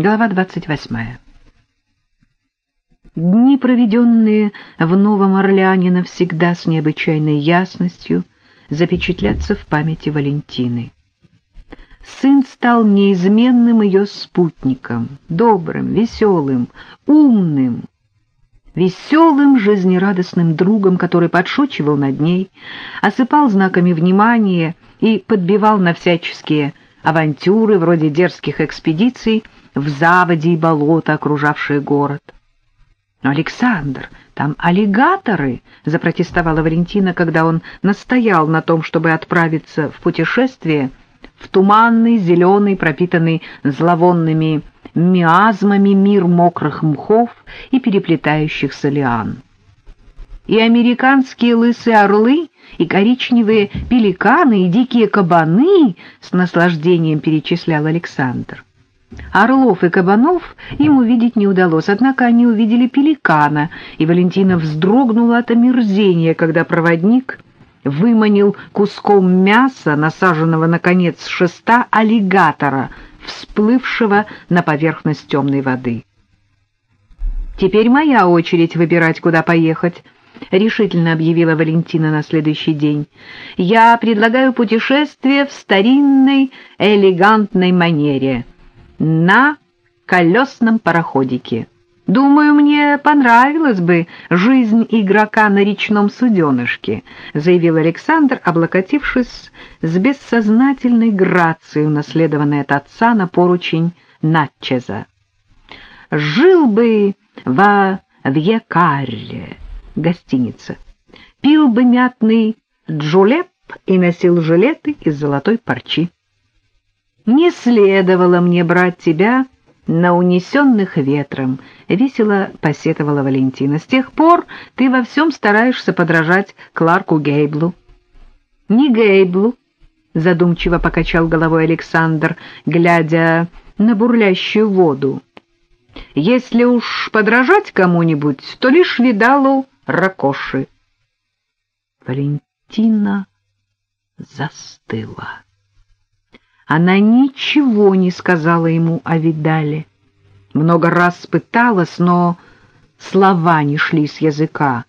Глава 28. Дни, проведенные в Новом Орлеане навсегда с необычайной ясностью, запечатлятся в памяти Валентины. Сын стал неизменным ее спутником, добрым, веселым, умным, веселым, жизнерадостным другом, который подшучивал над ней, осыпал знаками внимания и подбивал на всяческие авантюры, вроде дерзких экспедиций, в заводе и болото, окружавшие город. «Но, Александр, там аллигаторы!» — запротестовала Валентина, когда он настоял на том, чтобы отправиться в путешествие в туманный, зеленый, пропитанный зловонными миазмами мир мокрых мхов и переплетающихся лиан. И американские лысые орлы, и коричневые пеликаны, и дикие кабаны с наслаждением перечислял Александр. Орлов и кабанов им увидеть не удалось, однако они увидели пеликана, и Валентина вздрогнула от омерзения, когда проводник выманил куском мяса, насаженного на конец шеста аллигатора, всплывшего на поверхность темной воды. «Теперь моя очередь выбирать, куда поехать», — решительно объявила Валентина на следующий день. «Я предлагаю путешествие в старинной элегантной манере» на колесном пароходике. Думаю, мне понравилась бы жизнь игрока на речном суденышке, заявил Александр, облокотившись с бессознательной грацией, унаследованной от отца на поручень Натчеза. Жил бы во Вьекарле, гостиница, пил бы мятный джулеп и носил жилеты из золотой парчи не следовало мне брать тебя на унесенных ветром, — весело посетовала Валентина. С тех пор ты во всем стараешься подражать Кларку Гейблу. — Не Гейблу, — задумчиво покачал головой Александр, глядя на бурлящую воду. — Если уж подражать кому-нибудь, то лишь видалу Ракоши. Валентина застыла. Она ничего не сказала ему о Видале. Много раз пыталась, но слова не шли с языка.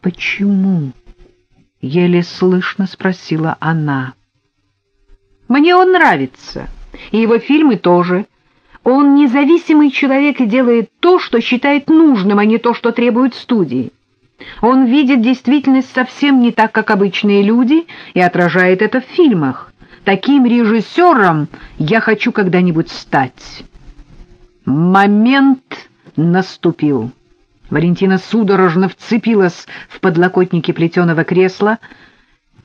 «Почему?» — еле слышно спросила она. «Мне он нравится, и его фильмы тоже. Он независимый человек и делает то, что считает нужным, а не то, что требует студии. Он видит действительность совсем не так, как обычные люди, и отражает это в фильмах. Таким режиссером я хочу когда-нибудь стать. Момент наступил. Валентина судорожно вцепилась в подлокотники плетеного кресла.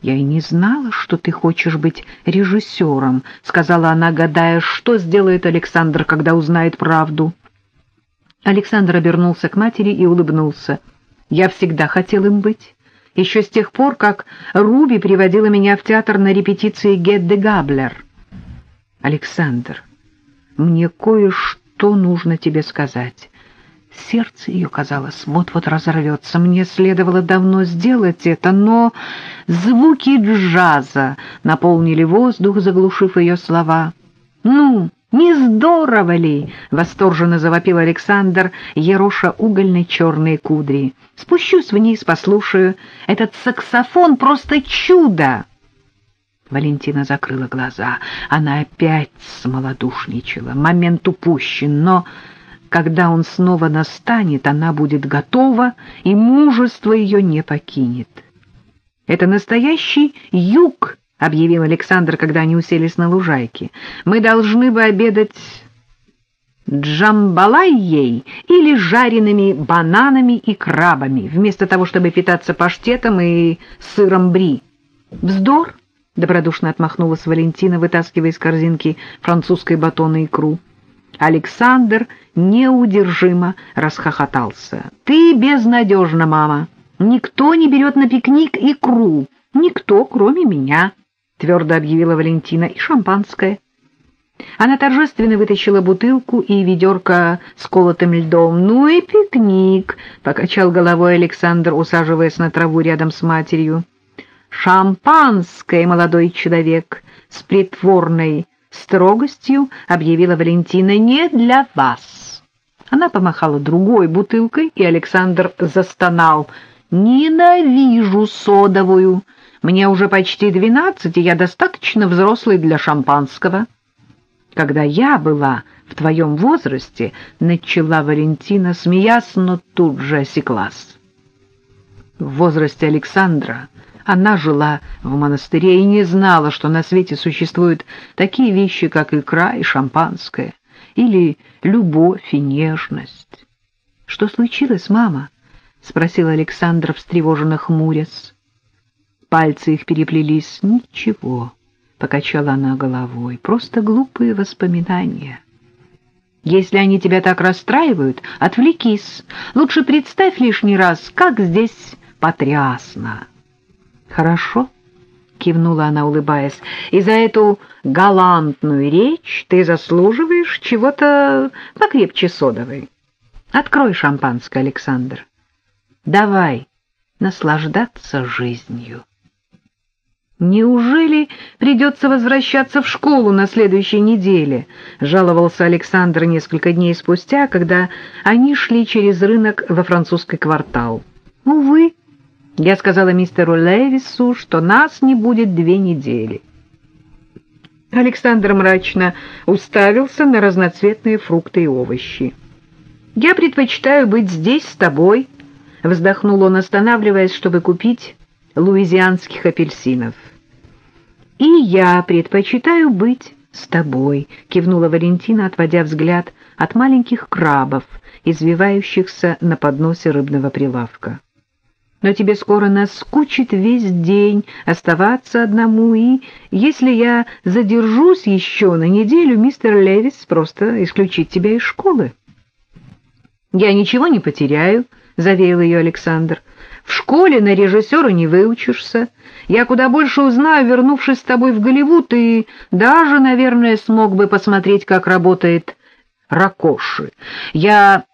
«Я и не знала, что ты хочешь быть режиссером», — сказала она, гадая, что сделает Александр, когда узнает правду. Александр обернулся к матери и улыбнулся. «Я всегда хотел им быть еще с тех пор, как Руби приводила меня в театр на репетиции Гетте Габлер. «Александр, мне кое-что нужно тебе сказать». Сердце ее, казалось, вот-вот разорвется. Мне следовало давно сделать это, но звуки джаза наполнили воздух, заглушив ее слова. «Ну, не здорово ли?» — восторженно завопил Александр, ероша угольной черные кудри. «Спущусь вниз, послушаю. Этот саксофон просто чудо!» Валентина закрыла глаза. Она опять смолодушничала. Момент упущен, но когда он снова настанет, она будет готова, и мужество ее не покинет. Это настоящий юг — объявил Александр, когда они уселись на лужайке. «Мы должны бы обедать джамбалайей или жареными бананами и крабами, вместо того, чтобы питаться паштетом и сыром бри». «Вздор!» — добродушно отмахнулась Валентина, вытаскивая из корзинки французской батона икру. Александр неудержимо расхохотался. «Ты безнадежна, мама! Никто не берет на пикник икру, никто, кроме меня!» — твердо объявила Валентина, — и шампанское. Она торжественно вытащила бутылку и ведерко с колотым льдом. «Ну и пикник!» — покачал головой Александр, усаживаясь на траву рядом с матерью. «Шампанское, молодой человек!» — с притворной строгостью объявила Валентина, не для вас. Она помахала другой бутылкой, и Александр застонал. «Ненавижу содовую. Мне уже почти двенадцать, и я достаточно взрослый для шампанского». «Когда я была в твоем возрасте», — начала Валентина, смеясь, но тут же осеклась. В возрасте Александра она жила в монастыре и не знала, что на свете существуют такие вещи, как икра и шампанское, или любовь и нежность. — Что случилось, мама? — спросил Александр, встревоженно хмурясь. Пальцы их переплелись. — Ничего, — покачала она головой, — просто глупые воспоминания. Если они тебя так расстраивают, отвлекись. Лучше представь лишний раз, как здесь потрясно. «Хорошо», — кивнула она, улыбаясь, — «и за эту галантную речь ты заслуживаешь чего-то покрепче содовой. Открой шампанское, Александр. Давай наслаждаться жизнью». «Неужели придется возвращаться в школу на следующей неделе?» — жаловался Александр несколько дней спустя, когда они шли через рынок во французский квартал. «Увы». Я сказала мистеру Левису, что нас не будет две недели. Александр мрачно уставился на разноцветные фрукты и овощи. «Я предпочитаю быть здесь с тобой», — вздохнул он, останавливаясь, чтобы купить луизианских апельсинов. «И я предпочитаю быть с тобой», — кивнула Валентина, отводя взгляд от маленьких крабов, извивающихся на подносе рыбного прилавка но тебе скоро наскучит весь день оставаться одному, и если я задержусь еще на неделю, мистер Левис просто исключит тебя из школы. «Я ничего не потеряю», — заверил ее Александр. «В школе на режиссера не выучишься. Я куда больше узнаю, вернувшись с тобой в Голливуд, и даже, наверное, смог бы посмотреть, как работает Ракоши. Я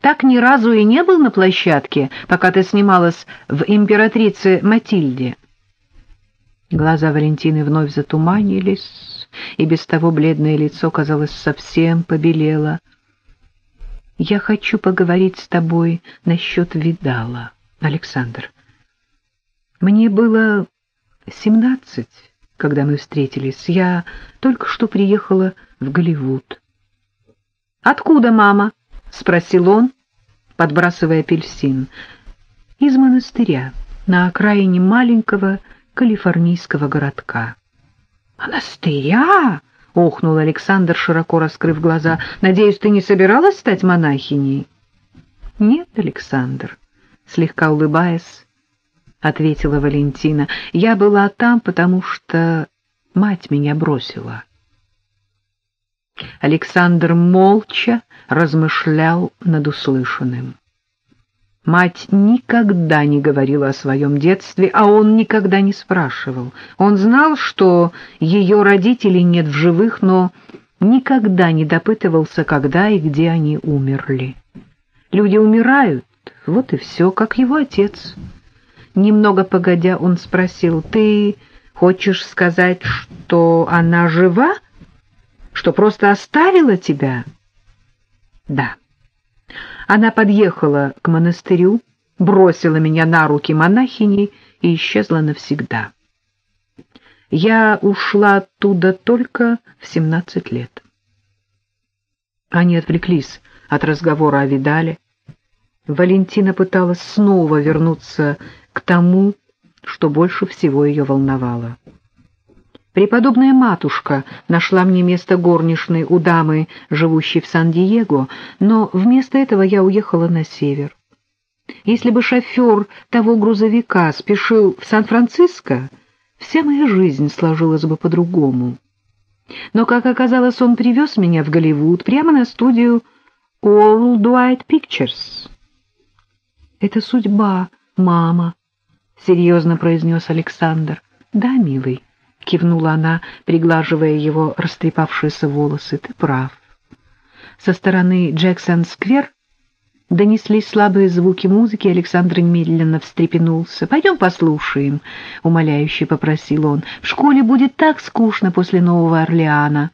так ни разу и не был на площадке, пока ты снималась в «Императрице Матильде». Глаза Валентины вновь затуманились, и без того бледное лицо, казалось, совсем побелело. «Я хочу поговорить с тобой насчет Видала, Александр. Мне было семнадцать, когда мы встретились. Я только что приехала в Голливуд». «Откуда мама?» — спросил он, подбрасывая апельсин. «Из монастыря, на окраине маленького калифорнийского городка». «Монастыря?» — охнул Александр, широко раскрыв глаза. «Надеюсь, ты не собиралась стать монахиней?» «Нет, Александр», — слегка улыбаясь, ответила Валентина. «Я была там, потому что мать меня бросила». Александр молча размышлял над услышанным. Мать никогда не говорила о своем детстве, а он никогда не спрашивал. Он знал, что ее родителей нет в живых, но никогда не допытывался, когда и где они умерли. Люди умирают, вот и все, как его отец. Немного погодя, он спросил, «Ты хочешь сказать, что она жива?» что просто оставила тебя? Да. Она подъехала к монастырю, бросила меня на руки монахини и исчезла навсегда. Я ушла оттуда только в семнадцать лет. Они отвлеклись от разговора о Видале. Валентина пыталась снова вернуться к тому, что больше всего ее волновало. Преподобная матушка нашла мне место горничной у дамы, живущей в Сан-Диего, но вместо этого я уехала на север. Если бы шофер того грузовика спешил в Сан-Франциско, вся моя жизнь сложилась бы по-другому. Но, как оказалось, он привез меня в Голливуд, прямо на студию All Dwight Pictures. «Это судьба, мама», — серьезно произнес Александр. «Да, милый». — кивнула она, приглаживая его растрепавшиеся волосы. — Ты прав. Со стороны Джексон-сквер Донеслись слабые звуки музыки, Александр медленно встрепенулся. «Пойдем послушаем», — умоляюще попросил он. «В школе будет так скучно после Нового Орлеана».